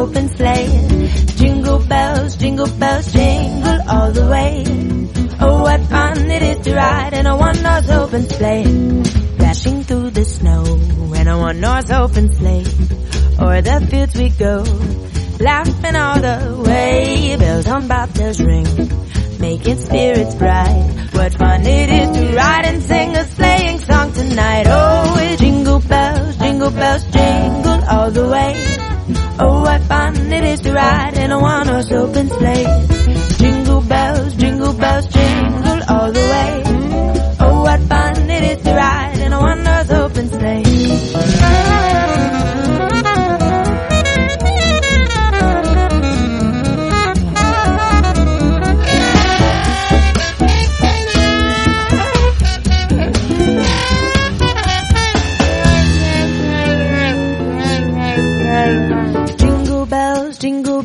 open sleigh. Jingle bells, jingle bells, jingle all the way. Ride in a one-horse open sleigh. Dashing through the snow in a one-horse open sleigh. O'er the fields we go, laughing all the way. Bells on bobtails ring, making spirits bright. What fun it is to ride and sing a sleighing song tonight. Oh, it's jingle bells, jingle bells, jingle all the way. Oh, what fun it is to ride in a one-horse open sleigh.